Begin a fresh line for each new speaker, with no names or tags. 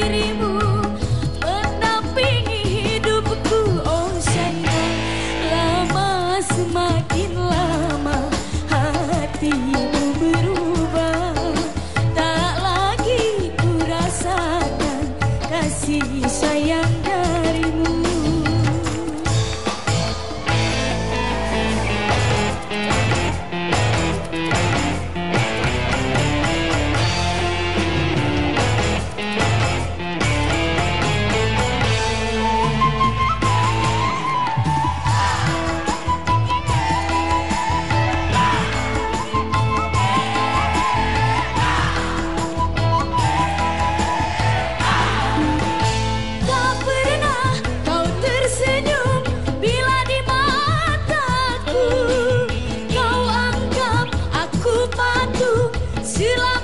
dirimu. 巨浪